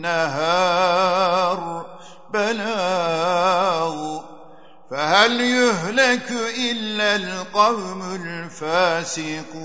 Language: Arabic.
نهار بلاغ فهل يهلك إلا القوم الفاسقون؟